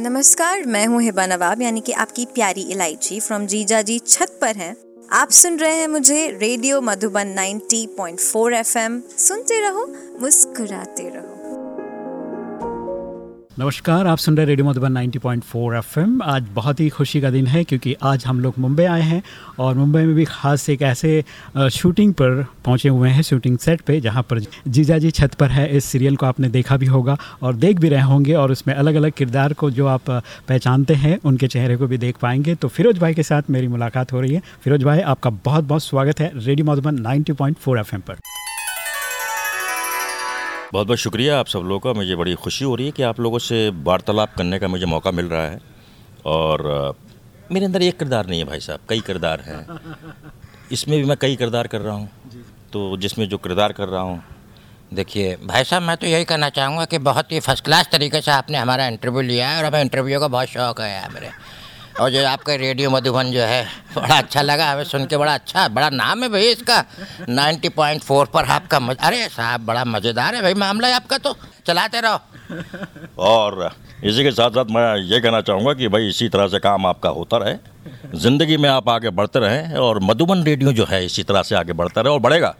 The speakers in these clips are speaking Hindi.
नमस्कार, मैं हूँ हिबा नवाब, यानी कि आपकी प्यारी इलायची फ्रॉम जीजा जी छत पर है। आप सुन रहे हैं मुझे रेडियो मधुबन 90.4 एफएम। सुनते रहो, मुस्कुराते रहो। नमस्कार, आप सुन रहे रेडियो मधुबन 90.4 एफएम। आज बहुत ही खुशी का दिन है क्योंकि आज हम लोग मुंबई आए हैं और मुंबई में भी खास एक ऐसे शूटिंग पर पहुँचे हुए हैं, शूटिंग सेट पे, जहाँ पर जीजा जी छत पर है। इस सीरियल को आपने देखा भी होगा और देख भी रहे होंगे और उसमें अलग अलग किरदार को जो आप पहचानते हैं, उनके चेहरे को भी देख पाएँगे। तो फिरोज भाई के साथ मेरी मुलाकात हो रही है। फिरोज भाई, आपका बहुत बहुत स्वागत है रेडियो मधुबन नाइन्टी पॉइंट पर। बहुत बहुत शुक्रिया आप सब लोगों का। मुझे बड़ी खुशी हो रही है कि आप लोगों से वार्तालाप करने का मुझे मौका मिल रहा है। और मेरे अंदर एक किरदार नहीं है भाई साहब कई किरदार हैं। इसमें भी मैं कई किरदार कर रहा हूँ। तो जिसमें जो किरदार कर रहा हूँ देखिए भाई साहब मैं तो यही कहना चाहूँगा कि बहुत ही फ़र्स्ट क्लास तरीके से आपने हमारा इंटरव्यू लिया है और हमें इंटरव्यू का बहुत शौक है मेरे। और जो आपका रेडियो मधुबन जो है, बड़ा अच्छा लगा। हमें सुन के बड़ा अच्छा बड़ा नाम है भाई इसका। 90.4 पर आपका मज... अरे साहब, बड़ा मज़ेदार है भाई, मामला है आपका तो। चलाते रहो। और इसी के साथ साथ मैं ये कहना चाहूँगा कि भाई इसी तरह से काम आपका होता रहे। ज़िंदगी में आप आगे बढ़ते रहें और मधुबन रेडियो जो है, इसी तरह से आगे बढ़ता रहे और बढ़ेगा।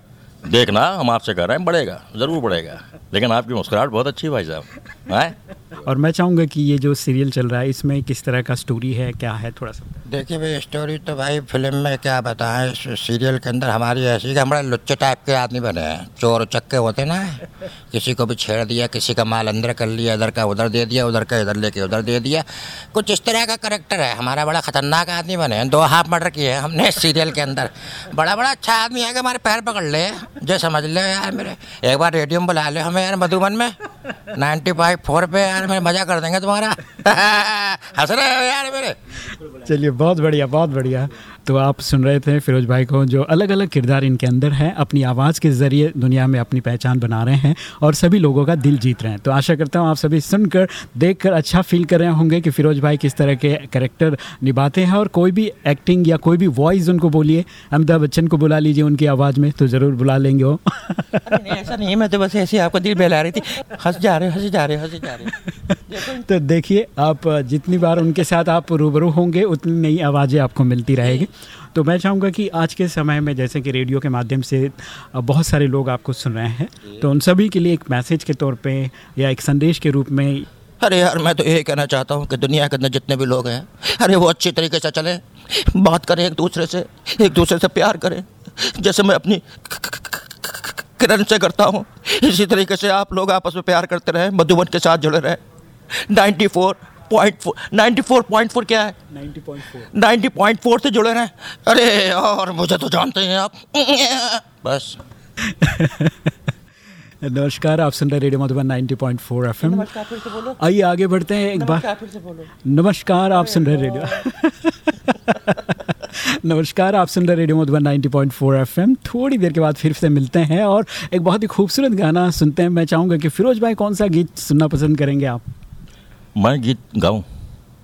देखना, हम आपसे कह रहे हैं, बढ़ेगा, ज़रूर बढ़ेगा। लेकिन आपकी मुस्कुराहट बहुत अच्छी भाई साहब। है? और मैं चाहूँगा कि ये जो सीरियल चल रहा है, इसमें किस तरह का स्टोरी है, क्या है थोड़ा सा? देखिए भाई स्टोरी तो भाई फ़िल्म में क्या बताएँ सीरियल के अंदर हमारी ऐसी कि हमारे लुच्चे टाइप के आदमी बने हैं। चोर चक्के होते ना, किसी को भी छेड़ दिया, किसी का माल अंदर कर लिया, इधर का उधर दे दिया, उधर का इधर लेके उधर दे दिया। कुछ इस तरह का करेक्टर है। हमारा बड़ा खतरनाक आदमी बने हैं। दो हाफ़ मर्डर किए हैं हमने सीरियल के अंदर। बड़ा बड़ा अच्छा आदमी है कि हमारे पैर पकड़ ले। जो समझ ले यार मेरे, एक बार रेडियो में बुला ले हमें यार मधुबन में। नाइन्टी फाइव फोर पे यार मेरे मज़ा कर देंगे तुम्हारा। हंस रहे हो यार मेरे। चलिए, बहुत बढ़िया बहुत बढ़िया। तो आप सुन रहे थे फिरोज भाई को जो अलग अलग किरदार इनके अंदर है अपनी आवाज़ के ज़रिए दुनिया में अपनी पहचान बना रहे हैं और सभी लोगों का दिल जीत रहे हैं। तो आशा करता हूँ आप सभी सुनकर देखकर अच्छा फील कर रहे होंगे कि फिरोज भाई किस तरह के करेक्टर निभाते हैं और कोई भी एक्टिंग या कोई भी वॉइस उनको बोलिए। अमिताभ बच्चन को बुला लीजिए उनकी आवाज़ में तो ज़रूर बुला लेंगे वो। नहीं ऐसा नहीं मैं तो बस ऐसे आपको दिल बहला रही थी। हंस जा रहे हंस जा रहे हंस जा रहे तो देखिए आप जितनी बार उनके साथ आप रूबरू होंगे उतनी नई आवाज़ें आपको मिलती रहेगी। तो मैं चाहूँगा कि आज के समय में जैसे कि रेडियो के माध्यम से बहुत सारे लोग आपको सुन रहे हैं। तो उन सभी के लिए एक मैसेज के तौर पे या एक संदेश के रूप में अरे यार मैं तो यही कहना चाहता हूँ कि दुनिया के अंदर जितने भी लोग हैं अरे वो अच्छी तरीके से चलें बात करें एक दूसरे से एक दूसरे से प्यार करें। जैसे मैं अपनी किरण से करता हूँ इसी तरीके से आप लोग आपस में प्यार करते रहें मधुबन के साथ जुड़े रहे। Ninety four point four ninety four point four क्या है? Ninety point four. Ninety point four से जुड़े रहे। अरे और मुझे तो जानते हैं आप। बस। नमस्कार आप सुन रहे रेडियो मधुबन 90.4 एफएम। आइए आगे बढ़ते हैं एक बार। नमस्कार आप सुन रहे रेडियो। नमस्कार आप सुन रहे रेडियो मधुबन 90.4 एफएम। थोड़ी देर के बाद फिर से मिलते हैं और एक बहुत ही खूबसूरत गाना सुनते हैं। मैं चाहूँगा कि फिरोज भाई कौन सा गीत सुनना पसंद करेंगे आप? मैं गीत गाऊँ?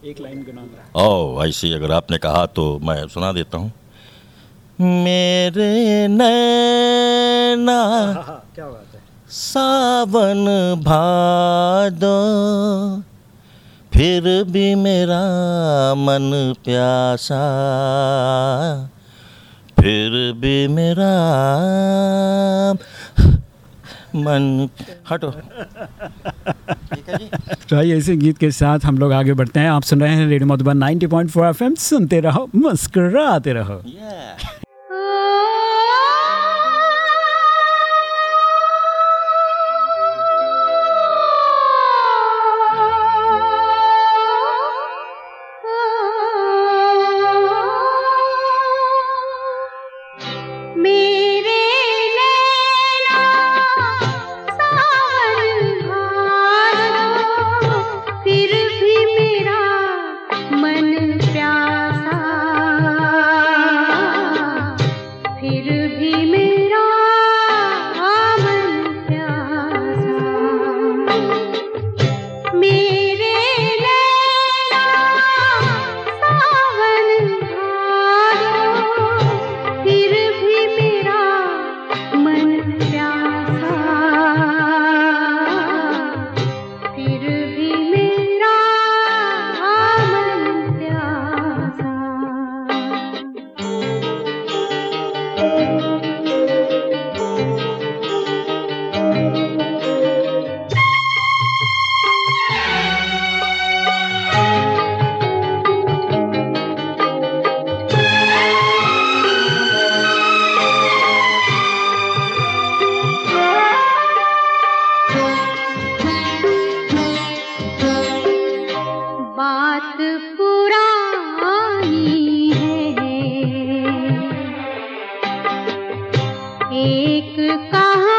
एक लाइन ओ ऐसी अगर आपने कहा तो मैं सुना देता हूँ। मेरे नैना क्या बात है? सावन भादो फिर भी मेरा मन प्यासा फिर भी मेरा मन हटो। तो आइए इसी गीत के साथ हम लोग आगे बढ़ते हैं। आप सुन रहे हैं रेडियो मधुबन 90.4 एफएम। सुनते रहो मुस्कुराते रहो। Yeah. कहा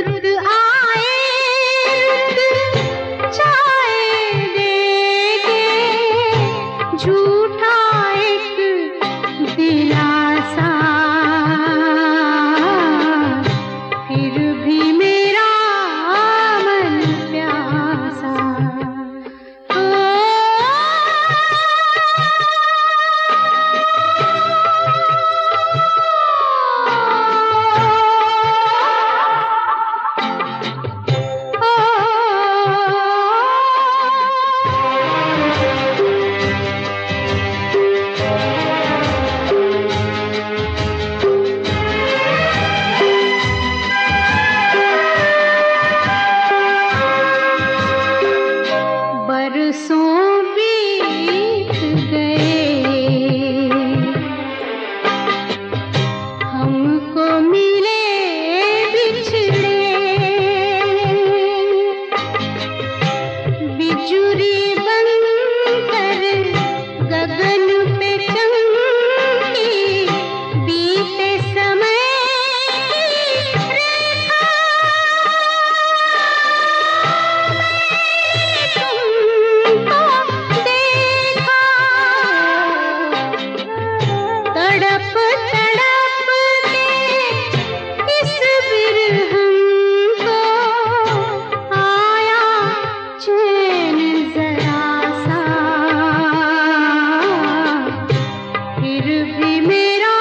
ಗುರುದ फिर भी मेरा